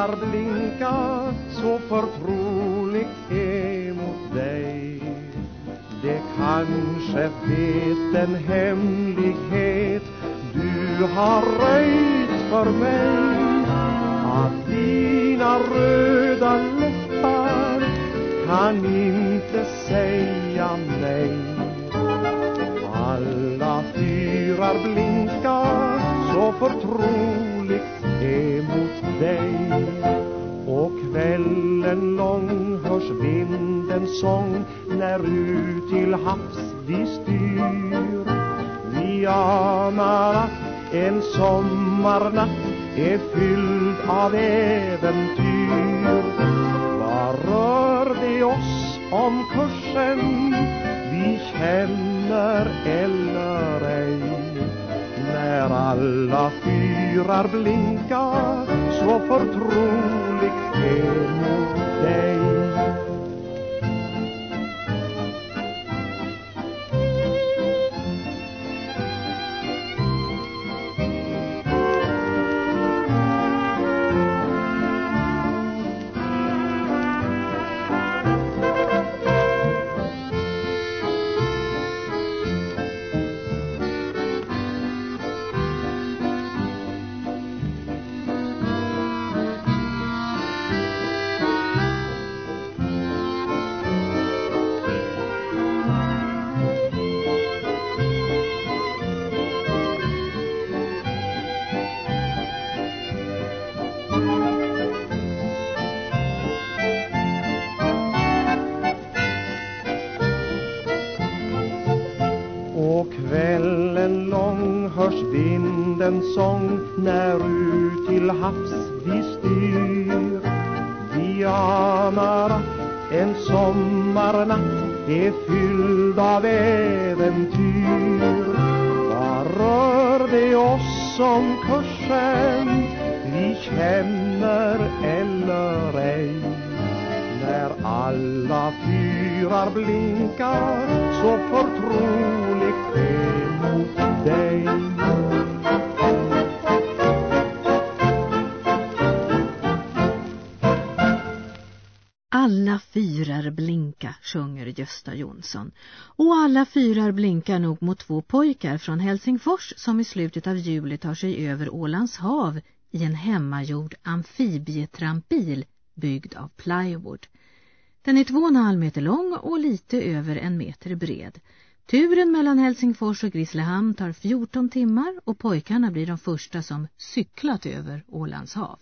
fyrar blinka så förtroligt emot dig. Det kanske vet en hemlighet. Du har röjt för mig Att dina röda läppar kan inte säga nej. Alla fyrar blinkar så förtroligt kvällen lång hörs vindens sång när ut till havs vi styr. Vi anar att en sommarnatt är fylld av äventyr. Vad rör det oss om kursen? Vi känner eller ej. När alla fyrar blinkar så förtroligt emot På kvällen lång hörs vindens sång när ut till havs vi styr. Vi anar att en sommarnatt är fylld av äventyr. Vad rör det oss om kursen? Vi känner eller ej. När alla fyrar blinkar så förtroligt Alla fyrar blinka, sjunger Gösta Jonsson. Och alla fyrar blinkar nog mot två pojkar från Helsingfors som i slutet av juli tar sig över Ålands hav i en hemmagjord amfibietrampbil byggd av plywood. Den är 2,5 meter lång och lite över en meter bred. Turen mellan Helsingfors och Grisslehamn tar 14 timmar och pojkarna blir de första som cyklat över Ålands hav.